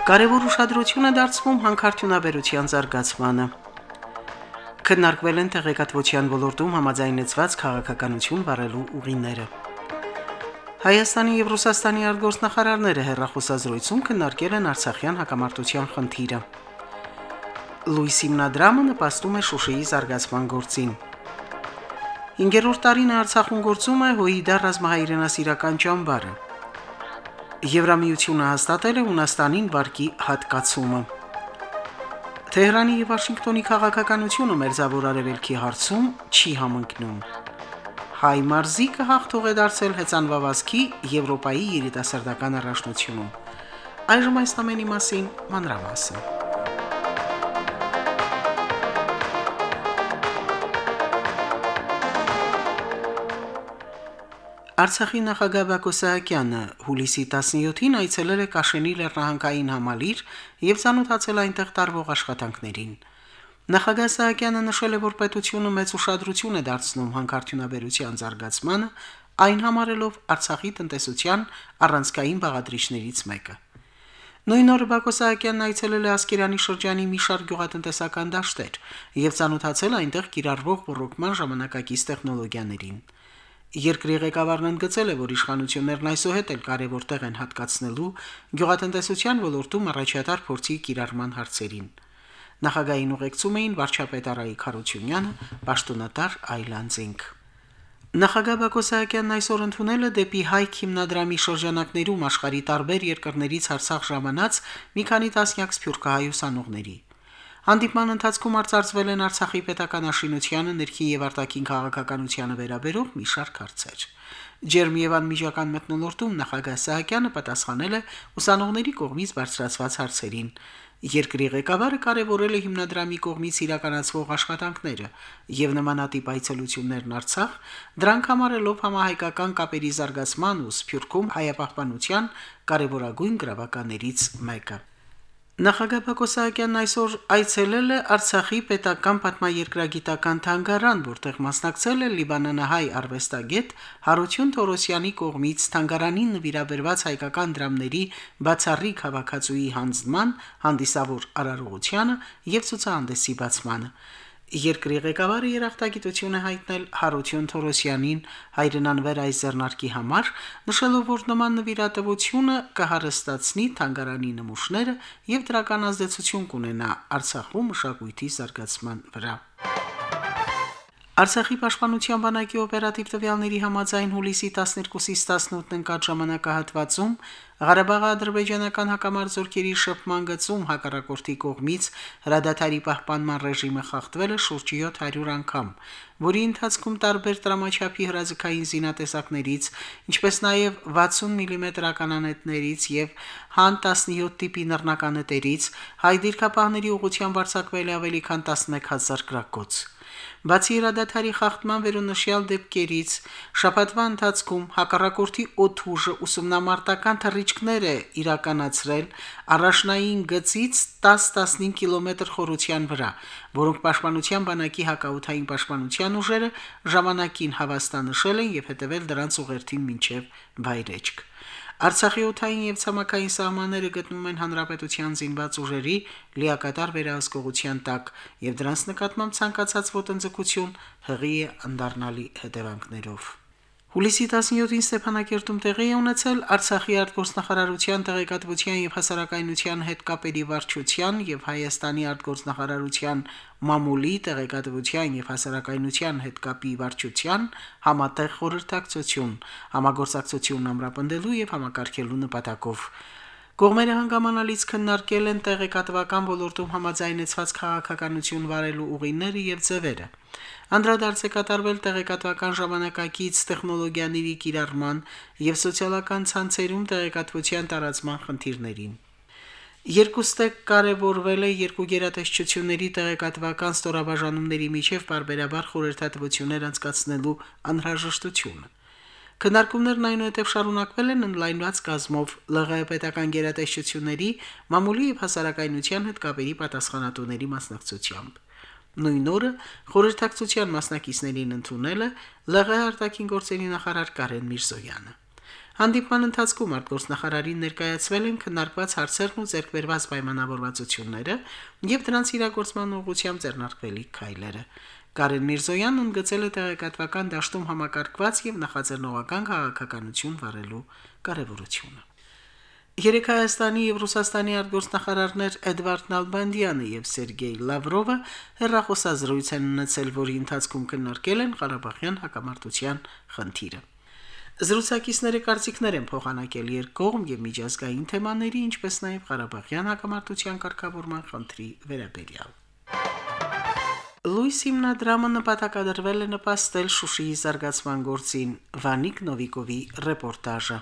Կարևոր ուշադրություն է դարձվում հանքարդյունաբերության զարգացմանը։ Քննարկվել են տեղեկատվության ոլորտում համաձայնեցված քաղաքականություն վարելու ուղիները։ Հայաստանի եւ Ռուսաստանի արտգործնախարարները հերրախոսազրույցում քննարկել են Արցախյան հակամարտության խնդիրը։ Լուիս հիմնադրամը նպաստում է Շուշիի զարգացման գործին։ 5-րդ տարին Արցախում գործում է Հոիդա ռազմահայրենասիրական ճամբարը։ Եվրամիությունը հաստատել է Հունաստանին վարկի հատկացումը։ Թեհրանի եւ Վաշինգտոնի քաղաքականությունը մերձավոր արևելքի հարցում չի համընկնում։ Հայ մարզիկը հաղթող է դարձել հեծանվավազքի Եվրոպայի երիտասարդական առաջնությունում։ Այժմ այս ամենի մասին մանրամասն։ Արցախի նախագահ Բակո Սահակյանը հուլիսի 17-ին այցելել է Կաշենի լեռնահանքային համալիր եւ ցանոթացել այնտեղ տարվող աշխատանքներին։ Նախագահ Սահակյանը նշել է, որ պետությունը մեծ ուշադրություն է դարձնում հանքարդյունաբերության զարգացմանը, այն համարելով Արցախի տնտեսության առանցքային բաղադրիչներից մեկը։ Նույն օրը Բակո Սահակյանն այցելել է Ասկերանի շրջանի մի շարք գյուղատնտեսական դաշտեր եւ ցանոթացել այնտեղ կիրառվող ռոռոկման ժամանակակից տեխնոլոգիաներին։ Երկրի ղեկավարն ընդգծել է, որ իշխանություններն այսուհետ էլ կարևոր տեղ են հատկացնելու գյուղատնտեսության ոլորտում առաջատար փորձի կիրառման հարցերին։ Նախագահային ուղեկցում էին վարչապետ Արայիկ Խարությունյանը, պաշտոնատար Այլանդզինգ։ Նախագահ Բակո Սահակյանն այսօր ընդունել է դեպի Հայք հիմնադրամի շրջանակներում աշխարի տարբեր երկրներից Արցախ ժամանած մի քանի տասնյակ սփյուռքահայ ուսանողների։ Հանդիպման ընթացքում արծարծվել են Արցախի պետական աշինությանը, ներքին եւ արտաքին քաղաքականությանը վերաբերող մի շարք հարցեր։ Ջերմ եւ անմիջական մտնոլորտում նախագահ Սահակյանը պատասխանել է ուսանողների կողմից բարձրացված հարցերին։ Երկրի ղեկավարը կարևորել է հիմնադրամի կողմից իրականացվող աշխատանքները եւ նմանատիպ այցելություններն Արցախ, դրանք համարելով համահայկական կապերի զարգացման ու Սփյուռքում հայապահպանության կարևորագույն գրավականներից մեկը։ Նախագահ Բակո Սահակյանն այսօր այցելել է Արցախի պետական պատմաերկրագիտական թանգարան, որտեղ մասնակցել է Լիբանանահայ արվեստագետ Հարություն Թորոսյանի կողմից թանգարանին նվիրաբերված հայկական դրամների բացառիկ հավաքածուի հանձնման, հանդիսավոր արարողությանը եւ ցուցահանդեսի բացմանը։ Երկրի ղեկավարը երախտագիտություն է հայտնել Հարություն Թորոսյանին հայրենանվեր այս ձեռնարկի համար, նշելով, որ նման նվիրատվությունը կհարստացնի թանգարանի նմուշները եւ դրական ազդեցություն կունենա Արցախում մշակույթի զարգացման վրա։ Արցախի պաշտպանության բանակի օպերատիվ տվյալների համաձայն հուլիսի 12-ից 18-ն ընկած ժամանակահատվածում Ղարաբաղի ադրբեջանական հակամարտությունների շփման գծում հակառակորդի կողմից հրադադարի պահպանման ռեժիմը խախտվել է շուրջ 700 անգամ, որի ընթացքում տարբեր տրամաչափի հրաձգային զինատեսակներից, ինչպես նաև 60 մմ-ականանետներից եւ հան 17 տիպի նռնականետերից հայ դիրքապահների ուղղությամբ արձակվել ավելի քան 11000 գրակոց։ Բացի իրադադարի խախտման վերոնշյալ դեպքերից, շաբաթվա ընթացքում հակառակորդի օթուժը ուսումնամարտական թռիչքներ է իրականացրել առաջնային գծից 10-15 կիլոմետր խորության վրա, որոնք պաշտպանության բանակի հակաութային պաշտպանության ուժերը ժամանակին հավաստանշել են եւ հետեւել դրանց ուղերձին մինչեւ Բայրեջք։ Արցախի օթային եւ ցամաքային սահմանները գտնվում են հանրապետության զինված ուժերի լիակատար վերահսկողության տակ եւ դրանց նկատմամբ ցանկացած ոտնձգություն հղի է անդառնալի հետևանքներով։ Հուլիսի 17-ին Ստեփանակերտում տեղի է ունեցել Արցախի արտգործնախարարության տեղեկատվության եւ հասարակայնության հետ կապերի վարչության եւ Հայաստանի արտգործնախարարության մամուլի տեղեկատվության եւ հասարակայնության հետ կապի վարչության համատեղ խորհրդակցություն համագործակցությունն ամրապնդելու եւ համակարգելու նպատակով Կողմերը հանգամանալից քննարկել են տեղեկատվական ոլորտում համաձայնեցված քաղաքականություն վարելու ուղիները եւ ձևերը։ Անդրադարձ է կատարվել տեղեկատվական ժամանակակից տեխնոլոգիաների կիրառման եւ սոցիալական ցանցերում տեղեկատվության տարածման խնդիրներին։ Երկուստը կարևորվել է երկու գերատեսչությունների տեղեկատվական ստորաբաժանումների միջև բարբերաբար խորհրդատվություններ անցկացնելու անհրաժեշտությունը։ Քննարկումներն այնուհետև շարունակվել են ընդլայնված կազմով ԼՂՀ պետական գերատեսչությունների մամուլի եւ հասարակայնության հետ կապերի պատասխանատուների մասնակցությամբ։ Նույն օրը խորհրդակցության մասնակիցներին ընդունել է ԼՂՀ արտաքին գործերի նախարար Կարեն Միրզոյանը։ Հանդիպման ընթացքում արտգործնախարարին ներկայացվել են քննարկված հարցերն ու ձեռքբերված պայմանավորվածությունները եւ դրանց իրագործման ուղղությամբ ձեռնարկվելիք քայլերը։ Կարեն Միրզոյանն ընդգծել է տեղեկատվական դաշտում համակարգված եւ նախաձեռնողական քաղաքականություն վարելու կարեւորությունը։ Երեք Հայաստանի եւ Ռուսաստանի արտգործնախարարներ Էդվարդ Նալբանդյանը եւ Սերգեյ Լավրովը հերրախոսազրույց են ունեցել, որի ընթացքում քննարկել են Ղարաբաղյան հակամարտության խնդիրը։ Զրուցակիցները կարծիքներ են փոխանակել երկկողմ եւ միջազգային թեմաների, ինչպես նաեւ Ղարաբաղյան հակամարտության կարգավորման խնդրի վերաբերյալ։ Լուիս հիմնադրամը նպատակադրվել է նպաստել Շուշիի զարգացման գործին։ Վանիկ Նովիկովի ռեպորտաժը։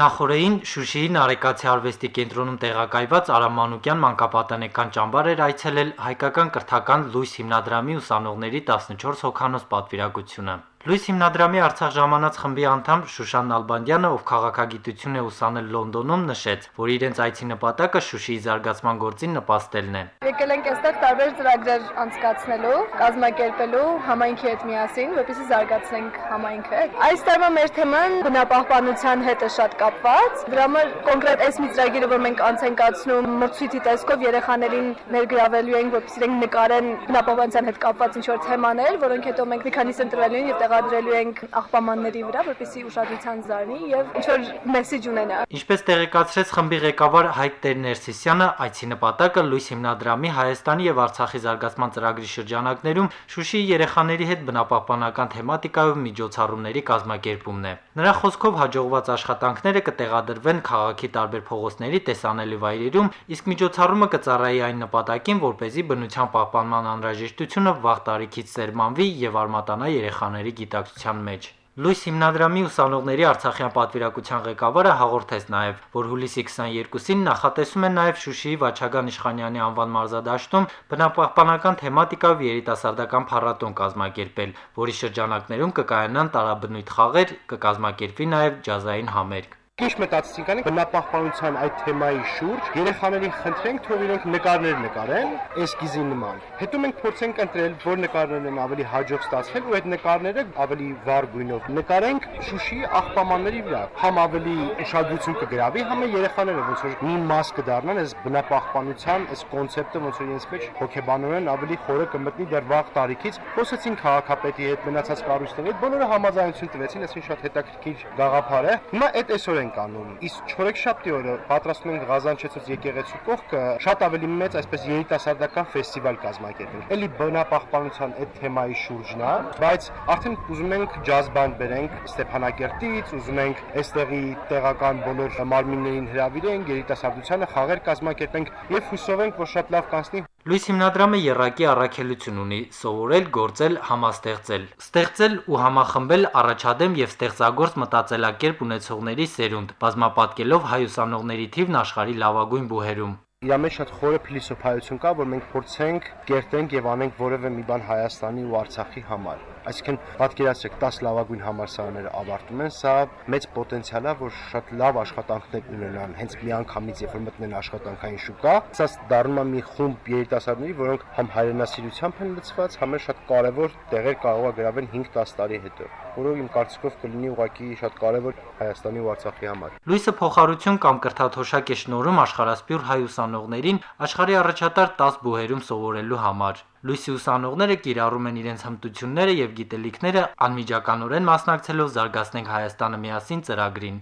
Նախորդին Շուշիի Նարեկացի արվեստի կենտրոնում տեղակայված Արամանուկյան մանկապատանեկան ճամբար էր այցելել հայկական կրթական Լուիս հիմնադրամի ուսանողների 14 հոգանոց պատվիրակությունը։ Լուիս հիմնադրամի Արցախ ժամանած խմբի անդամ Շուշան Նալբանդյանը, ով քաղաքագիտություն է ուսանել Լոնդոնում, նշեց, որ իրենց այցի նպատակը Շուշիի զարգացման գործին նպաստելն է։ Եկել ենք այստեղ տարբեր ծրագրեր անցկացնելու, կազմակերպելու համայնքի հետ միասին, որպեսզի զարգացնենք համայնքը։ Այս տարվա մեր թեման բնապահպանության հետ է շատ կապված։ Դրա համար կոնկրետ այս մի ծրագիրը, որ մենք անց ենք կացնում, մրցույթի տեսքով երեխաներին ներգրավելու ենք, որպեսզի իրենք նկարեն բնապահպանության հետ կապված ինչ-որ թեմաներ, որոնք հետո մենք մի քանիս ընտրելու են եւ տեղադրելու ենք աղբամանների վրա, որպեսզի ուշադրության զարնի եւ ինչ որ մեսեջ ունենա։ Ինչպես տեղեկացրեց խմբի ղեկավար Հայկ Տեր-Ներսիսյանը, այցի նպատակը Լուիս հիմնադրամի Հայաստանի եւ Արցախի զարգացման ծրագրի շրջանակներում Շուշիի երեխաների հետ բնապահպանական թեմատիկայով միջոցառումների կազմակերպումն է։ Նրա խոսքով հաջողված աշխատանքները կտեղադրվեն քաղաքի տարբեր փողոցների տեսանելի վայրերում, իսկ միջոցառումը կծառայի այն նպատակին, որ เป զի բնության պահպանման անհրաժեշտությունը վաղ տարիքից սերմանվի եւ արմատանա երեխաների գիտակցության մեջ։ Լույս հիմնադրամի ուսանողների Արցախյան պատվիրակության ղեկավարը հաղորդեց նաև, որ հուլիսի 22-ին նախատեսում են նաև Շուշիի Վաչագան Իշխանյանի անվան մարզադաշտում բնապահպանական թեմատիկայով երիտասարդական փառատոն կազմակերպել, որի շրջանակներում կկայանան տարաբնույթ խաղեր, կկազմակերպվի նաև ջազային համերգ։ Ինչ մտածեցինք անենք բնապահպանության այդ թեմայի շուրջ երեխաներին խնդրենք թող իրենք նկարներ նկարեն էսկիզի նման։ Հետո մենք փորձենք ընտրել որ նկարներն են ավելի հաջող ստացվել ու այդ նկարները ավելի վառ գույնով նկարենք Շուշի աղբամանների վրա։ Համ ավելի ուշադրություն կգրավի, համ երեխաները ոնց որ մի մաս կդառնան այս բնապահպանության այս կոնցեպտը ոնց որ իրենց մեջ հոգեբանորեն ավելի խորը կմտնի դեռ վաղ տարիքից։ Խոսեցին քաղաքապետի հետ մնացած կառույցների հետ, բոլորը համաձայնություն տվեցին, այսինքն շատ հետաքրքիր գաղափար է։ Հիմա այդ այսօր ենք անում։ Իսկ չորեքշաբթի օրը պատրաստում ենք Ղազանչեցուց եկեղեցու կողքը շատ ավելի մեծ այսպես երիտասարդական ֆեստիվալ կազմակերպենք։ Էլի բնապահպանության այդ թեմայի շուրջն է, բայց արդեն ուզում ենք ջազ բանդ բերենք Ստեփանակերտից, ուզում ենք այստեղի տեղական բոլոր մարմիններին հրավիրենք, երիտասարդությանը խաղեր կազմակերպենք եւ հուսով ենք, որ շատ լավ կանցնի Լույս հիմնադրամը երակի առաքելություն ունի՝ սովորել, գործել, համաստեղծել, ստեղծել ու համախմբել առաջադեմ եւ ստեղծագործ մտածելակերպ ունեցողների սերունդ, բազմապատկելով հայ ուսանողների թիվն աշխարհի լավագույն բուհերում։ Իրա մեջ շատ խորը փիլիսոփայություն կա, որ մենք փորձենք կերտենք եւ անենք որևէ մի բան Հայաստանի ու Արցախի համար։ Այսինքն պատկերացրեք 10 լավագույն համալսարանները ավարտում են, սա մեծ պոտենցիալ է, որ շատ լավ աշխատանքներ ունենան, հենց միանգամից երբ որ մտնեն աշխատանքային շուկա, սա դառնում է մի խումբ երիտասարդների, որոնք համ հայրենասիրությամբ են լցված, համ էլ շատ կարևոր տեղեր կարող է գրավել 5-10 տարի հետո, որը իմ կարծիքով կլինի ուղղակի շատ կարևոր Հայաստանի ու Արցախի համար։ Լույսը փոխարություն կամ կրթաթոշակ է շնորհում աշխարհասպյուր հայ ուսանողներին աշխարհի առաջատար 10 բուհերում սովորելու համար։ Լույսի ուսանողները կիրառում են իրենց հմտությունները եւ գիտելիքները անմիջականորեն մասնակցելով զարգացնենք Հայաստանը միասին ծրագրին։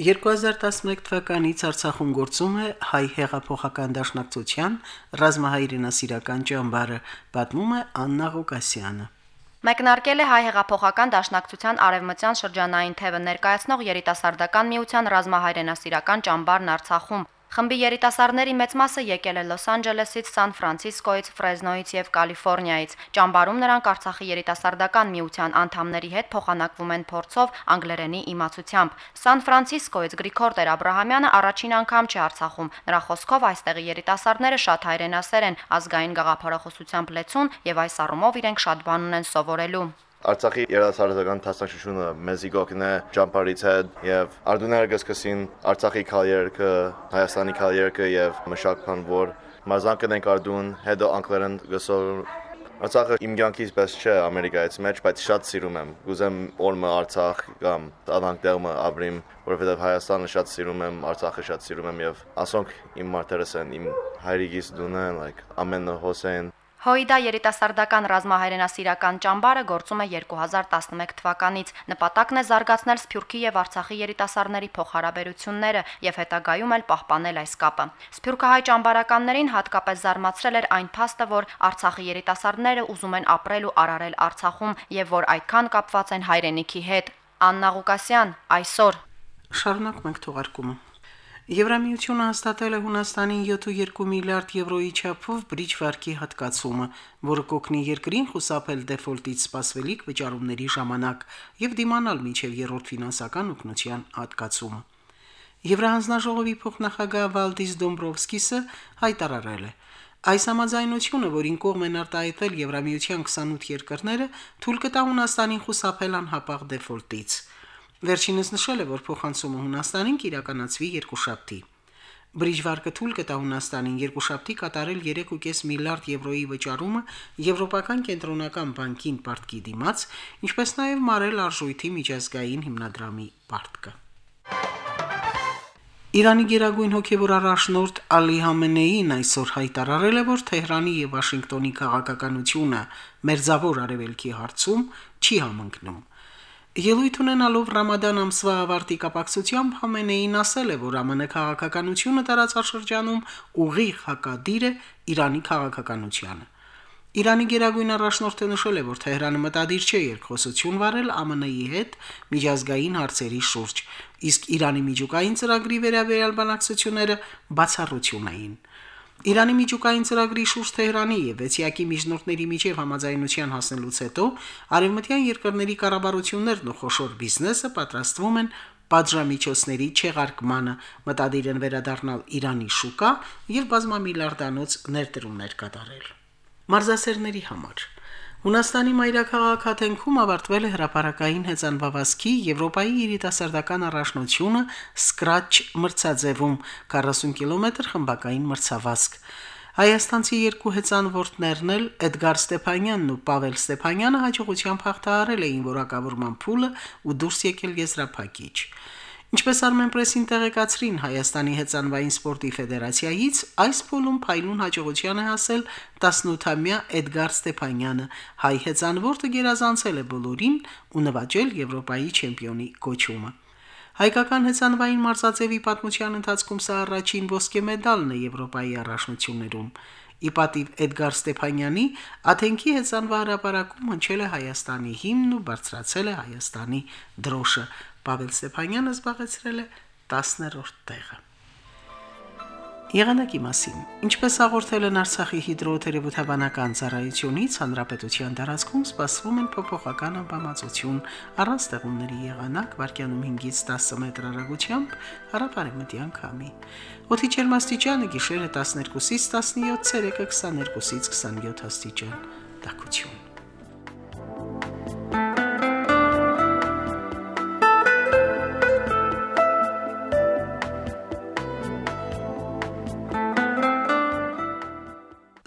2011 թվականից Արցախում գործում է հայ հեղափոխական դաշնակցության ռազմահայրենասիրական ճամբարը, պատմում է Աննա Ղուկասյանը։ Մեկնարկել է հայ հեղափոխական դաշնակցության արևմտյան շրջանային թևը ներկայացնող երիտասարդական միության ռազմահայրենասիրական ճամբարն Արցախում։ Խմբի երիտասարդների մեծ մասը եկել է Լոս Անջելեսից, Սան Ֆրանցիսկոից, Ֆրեզնոից եւ Կալիֆոռնիայից։ Ճամբարում նրանք Արցախի երիտասարդական միության անդամների հետ փոխանակվում են փորձով անգլերենի իմացությամբ։ Սան Ֆրանցիսկոից Գրիգոր Տեր-Աբրահամյանը առաջին անգամ չի Արցախում։ Նրա խոսքով այստեղի երիտասարդները շատ հայրենասեր են, ազգային գաղափարախոսությամբ լեցուն եւ այս առումով իրենք շատ բան ունեն սովորելու։ Արցախի երիտասարդական տասնաշությունը մեզի գոքն է ճամփարից հետ եւ արդուները կսկսին Արցախի քալերքը, Հայաստանի քալերքը եւ մշակման որ մարզանքն ենք արդուն, հետո անգլերեն գսոր Արցախը իմ կյանքից պես չէ Ամերիկայից մեջ, բայց շատ սիրում եմ։ Գուզեմ օրը Արցախ կամ ադանք դերմը ապրիմ, որովհետև Հայաստանը շատ սիրում եմ, Արցախը շատ սիրում եմ եւ ասոնք իմ մարտերս են, իմ հայրիկից դունը, like ամենը Հոսեյն Հոիդա երիտասարդական ռազմահայրենասիրական ճամբարը գործում է 2011 թվականից։ Նպատակն է զարգացնել Սփյուռքի եւ Արցախի երիտասարդների փոխհարաբերությունները եւ հետագայում էլ պահպանել այս կապը։ Սփյուռքահայ ճամբարականներին հատկապես զարմացրել էր այն փաստը, որ Արցախի երիտասարդները ուզում են ապրել ու արարել Արցախում եւ որ այդքան կապված են հայրենիքի հետ։ Աննա Ղուկասյան այսօր Շարունակում ենք թողարկումը։ Եվրամիությունը հաստատել է Հունաստանին 7.2 միլիարդ եվրոյի չափով բրիջ վարկի հատկացումը, որը կօգնի երկրին խուսափել դեֆոլտից սպասվելիք վճարումների ժամանակ եւ դիմանալ մինչեւ երրորդ ֆինանսական օգնության հատկացումը։ Եվրահանձնաժողովի փոխնախագահ Վալդիս Դոմբրովսկիսը հայտարարել է. Այս համաձայնությունը, որին կողմ են արտահայտել Եվրամիության 28 երկրները, թույլ կտա Հունաստանին խուսափել անհապաղ դեֆոլտից։ Վերջինս նշել է, որ փոխանցումը Հունաստանին կիրականացվի երկուշաբթի։ Բրիջվարկը թույլ կտա Հունաստանին երկուշաբթի կատարել 3.5 միլիարդ եվրոյի վճարումը Եվրոպական կենտրոնական բանկին պարտքի դիմաց, ինչպես նաև մարել արժույթի միջազգային հիմնադրամի պարտքը։ Իրանի գերագույն հոգևոր առաջնորդ Ալի Համենեին այսօր հայտարարել է, որ Թեհրանի եւ Վաշինգտոնի քաղաքականությունը մերձավոր արևելքի հարցում չի համընկնում։ Ելույթ ունենալով Ռամադան ամսվա ավարտի կապակցությամբ Խամենեին ասել է, որ ԱՄՆ քաղաքականությունը տարածաշրջանում ուղիղ հակադիր է Իրանի քաղաքականությանը։ Իրանի գերագույն առաջնորդը նշել է, որ Թեհրանը մտադիր չէ երկխոսություն վարել ԱՄՆ-ի հետ միջազգային հարցերի շուրջ, իսկ Իրանի միջուկային ծրագրի վերաբերյալ բանակցությունները բացառություն էին։ Իրանի միջուկային ծրագրի շուրջ Թեհրանի եւ Վեցիակի միջնորդների միջև համաձայնության հասնելուց հետո արևմտյան երկրների կառավարություններն ու խոշոր բիզնեսը պատրաստվում են պատժամիջոցների չեղարկմանը, մտադիր են վերադառնալ Իրանի շուկա եւ բազմամիլիարդանոց ներդրումներ կատարել։ Մարզասերների համար Հունաստանի մայրաքաղաք Աթենքում ավարտվել է հրապարակային հեծանվավազքի Եվրոպայի երիտասարդական առաջնությունը Scratch մրցաձևում 40 կիլոմետր խմբակային մրցավազք։ Հայաստանցի երկու հեծանվորդներն էլ Էդգար Ստեփանյանն ու Պավել Ստեփանյանը հաջողությամբ հաղթահարել էին որակավորման փուլը ու դուրս եկել եզրափակիչ։ Ինչպես Armenpress-ին տեղեկացրին Հայաստանի հեծանվային սպորտի ֆեդերացիայից, այս փուլում փայլուն հաջողության է հասել 18-ամյա Էդգար Ստեփանյանը։ Հայ հեծանվորդը գերազանցել է բոլորին ու նվաճել Եվրոպայի չեմպիոնի կոչումը։ Հայկական հեծանվային մարզաձևի պատմության ընթացքում սա առաջին ոսկե մեդալն է Եվրոպայի առաջնություններում։ Ի պատիվ Էդգար Ստեփանյանի Աթենքի հեծանվա հրապարակում հնչել է Հայաստանի հիմնն ու բարձրացել է Հայաստանի դրոշը։ Պավել Ստեփանյանը զբաղեցրել է 10-րդ տեղը։ Եղանակի մասին։ Ինչպես հաղորդել են Արցախի հիդրոթերապևտաբանական ծառայությունից, հանրապետության տարածքում սպասվում են փոփոխական ամպամածություն, առանց ստեղումների եղանակ վարկյանում 5-ից 10 մետր հեռագությամբ հարաբարեմտյան քամի։ Օդի ջերմաստիճանը գիշերը 12-ից 17, ցերեկը 22-ից 27 աստիճան։ Տակություն։